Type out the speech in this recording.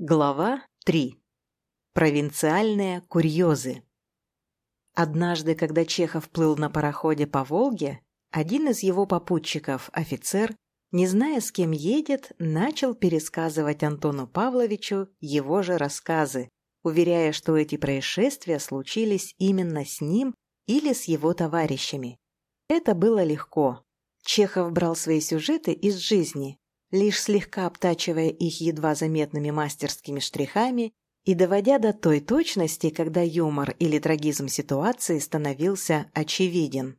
Глава 3. Провинциальные курьезы. Однажды, когда Чехов плыл на пароходе по Волге, один из его попутчиков, офицер, не зная, с кем едет, начал пересказывать Антону Павловичу его же рассказы, уверяя, что эти происшествия случились именно с ним или с его товарищами. Это было легко. Чехов брал свои сюжеты из жизни, лишь слегка обтачивая их едва заметными мастерскими штрихами и доводя до той точности, когда юмор или трагизм ситуации становился очевиден.